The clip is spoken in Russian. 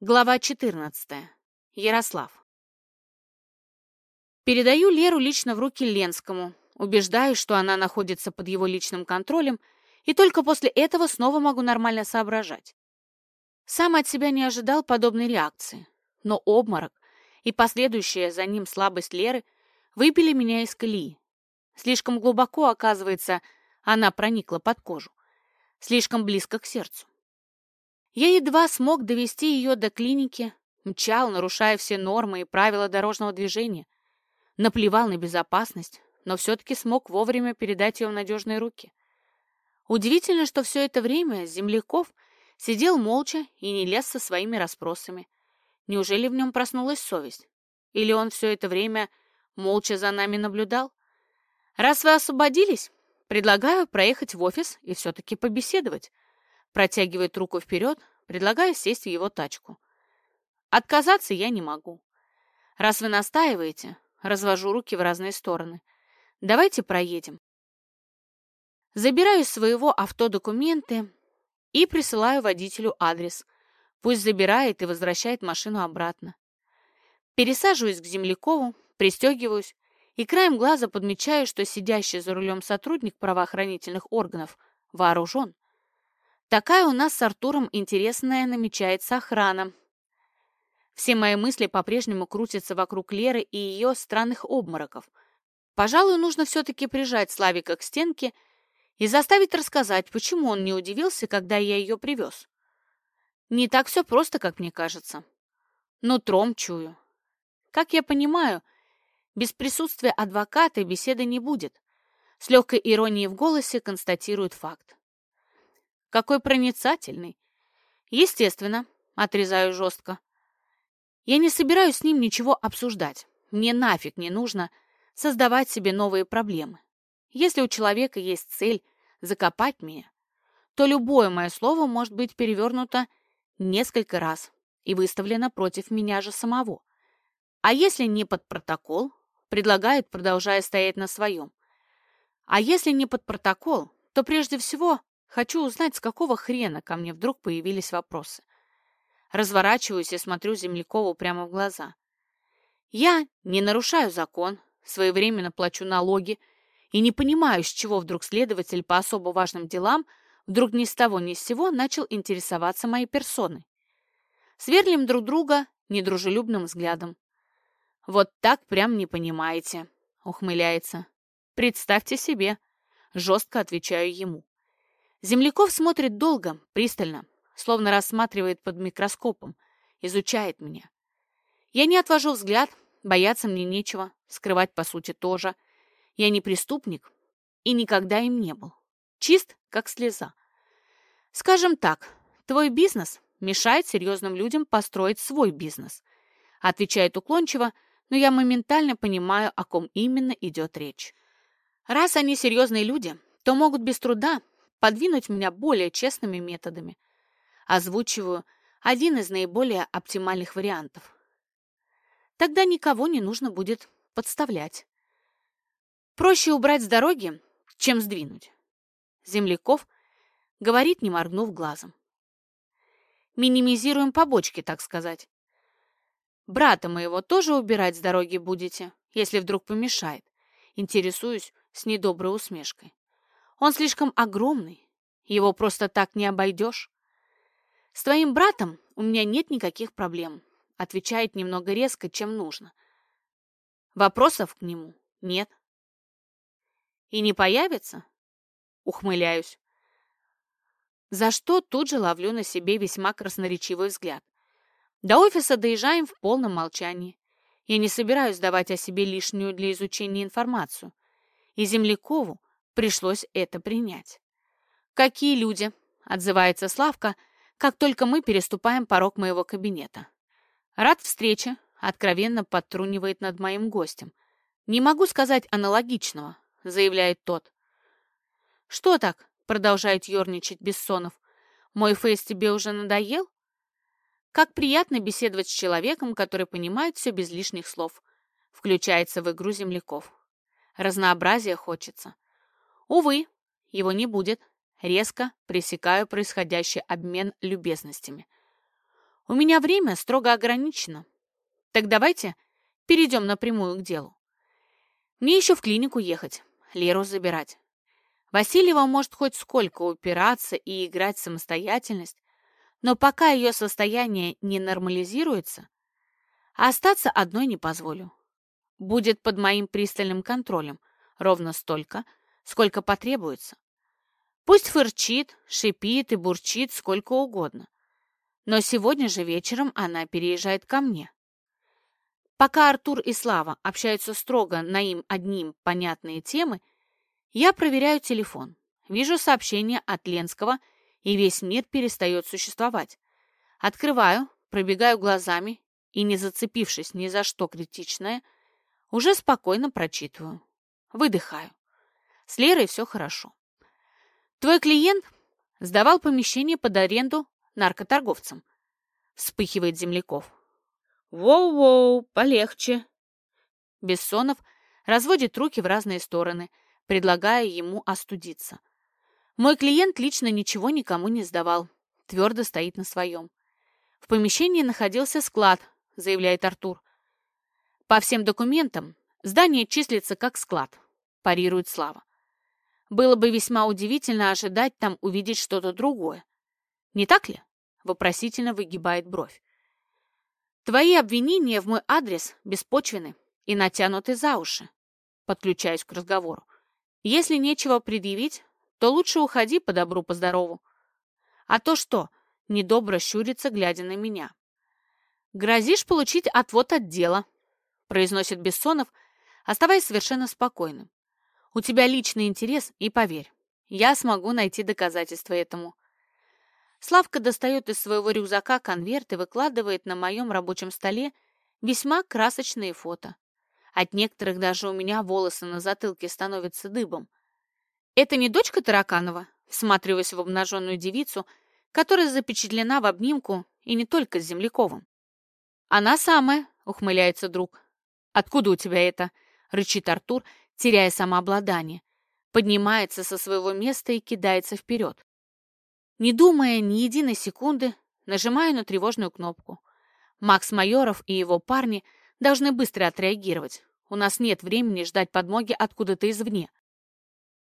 Глава 14. Ярослав. Передаю Леру лично в руки Ленскому, убеждаюсь, что она находится под его личным контролем, и только после этого снова могу нормально соображать. Сам от себя не ожидал подобной реакции, но обморок и последующая за ним слабость Леры выбили меня из колеи. Слишком глубоко, оказывается, она проникла под кожу, слишком близко к сердцу. Я едва смог довести ее до клиники, мчал, нарушая все нормы и правила дорожного движения. Наплевал на безопасность, но все-таки смог вовремя передать ее в надежные руки. Удивительно, что все это время Земляков сидел молча и не лез со своими расспросами. Неужели в нем проснулась совесть? Или он все это время молча за нами наблюдал? Раз вы освободились, предлагаю проехать в офис и все-таки побеседовать. Протягивает руку вперед, предлагая сесть в его тачку. Отказаться я не могу. Раз вы настаиваете, развожу руки в разные стороны. Давайте проедем. Забираю своего авто документы и присылаю водителю адрес. Пусть забирает и возвращает машину обратно. Пересаживаюсь к Землякову, пристегиваюсь и краем глаза подмечаю, что сидящий за рулем сотрудник правоохранительных органов вооружен. Такая у нас с Артуром интересная намечается охрана. Все мои мысли по-прежнему крутятся вокруг Леры и ее странных обмороков. Пожалуй, нужно все-таки прижать Славика к стенке и заставить рассказать, почему он не удивился, когда я ее привез. Не так все просто, как мне кажется. Но тром чую. Как я понимаю, без присутствия адвоката беседы не будет. С легкой иронией в голосе констатирует факт. Какой проницательный. Естественно, отрезаю жестко. Я не собираюсь с ним ничего обсуждать. Мне нафиг не нужно создавать себе новые проблемы. Если у человека есть цель закопать меня, то любое мое слово может быть перевернуто несколько раз и выставлено против меня же самого. А если не под протокол, предлагает, продолжая стоять на своем. А если не под протокол, то прежде всего Хочу узнать, с какого хрена ко мне вдруг появились вопросы. Разворачиваюсь и смотрю Землякову прямо в глаза. Я не нарушаю закон, своевременно плачу налоги и не понимаю, с чего вдруг следователь по особо важным делам вдруг ни с того ни с сего начал интересоваться моей персоной. Сверлим друг друга недружелюбным взглядом. «Вот так прям не понимаете», — ухмыляется. «Представьте себе», — жестко отвечаю ему. Земляков смотрит долго, пристально, словно рассматривает под микроскопом, изучает меня. Я не отвожу взгляд, бояться мне нечего, скрывать по сути тоже. Я не преступник и никогда им не был. Чист, как слеза. Скажем так, твой бизнес мешает серьезным людям построить свой бизнес. Отвечает уклончиво, но я моментально понимаю, о ком именно идет речь. Раз они серьезные люди, то могут без труда подвинуть меня более честными методами. Озвучиваю один из наиболее оптимальных вариантов. Тогда никого не нужно будет подставлять. Проще убрать с дороги, чем сдвинуть. Земляков говорит, не моргнув глазом. Минимизируем побочки, так сказать. Брата моего тоже убирать с дороги будете, если вдруг помешает. Интересуюсь с недоброй усмешкой. Он слишком огромный, его просто так не обойдешь. С твоим братом у меня нет никаких проблем, отвечает немного резко, чем нужно. Вопросов к нему нет. И не появится? Ухмыляюсь. За что тут же ловлю на себе весьма красноречивый взгляд. До офиса доезжаем в полном молчании. Я не собираюсь давать о себе лишнюю для изучения информацию. И Землякову Пришлось это принять. «Какие люди?» — отзывается Славка, как только мы переступаем порог моего кабинета. «Рад встрече», — откровенно подтрунивает над моим гостем. «Не могу сказать аналогичного», — заявляет тот. «Что так?» — продолжает ерничать Бессонов. «Мой фейс тебе уже надоел?» Как приятно беседовать с человеком, который понимает все без лишних слов. Включается в игру земляков. Разнообразия хочется. Увы, его не будет. Резко пресекаю происходящий обмен любезностями. У меня время строго ограничено. Так давайте перейдем напрямую к делу. Мне еще в клинику ехать, Леру забирать. Васильева может хоть сколько упираться и играть самостоятельность, но пока ее состояние не нормализируется, остаться одной не позволю. Будет под моим пристальным контролем ровно столько, сколько потребуется. Пусть фырчит, шипит и бурчит сколько угодно. Но сегодня же вечером она переезжает ко мне. Пока Артур и Слава общаются строго на им одним понятные темы, я проверяю телефон. Вижу сообщение от Ленского, и весь мир перестает существовать. Открываю, пробегаю глазами и, не зацепившись ни за что критичное, уже спокойно прочитываю. Выдыхаю. С Лерой все хорошо. Твой клиент сдавал помещение под аренду наркоторговцам. Вспыхивает Земляков. Воу-воу, полегче. Бессонов разводит руки в разные стороны, предлагая ему остудиться. Мой клиент лично ничего никому не сдавал, твердо стоит на своем. В помещении находился склад, заявляет Артур. По всем документам здание числится как склад, парирует Слава. Было бы весьма удивительно ожидать там увидеть что-то другое. Не так ли? Вопросительно выгибает бровь. Твои обвинения в мой адрес беспочвены и натянуты за уши. Подключаюсь к разговору. Если нечего предъявить, то лучше уходи по добру, по здорову. А то что, недобро щурится, глядя на меня. Грозишь получить отвод от дела, произносит Бессонов, оставаясь совершенно спокойным. У тебя личный интерес, и поверь, я смогу найти доказательства этому. Славка достает из своего рюкзака конверт и выкладывает на моем рабочем столе весьма красочные фото. От некоторых даже у меня волосы на затылке становятся дыбом. «Это не дочка Тараканова?» всматриваясь в обнаженную девицу, которая запечатлена в обнимку и не только с Земляковым. «Она самая», — ухмыляется друг. «Откуда у тебя это?» — рычит Артур, теряя самообладание. Поднимается со своего места и кидается вперед. Не думая ни единой секунды, нажимаю на тревожную кнопку. Макс Майоров и его парни должны быстро отреагировать. У нас нет времени ждать подмоги откуда-то извне.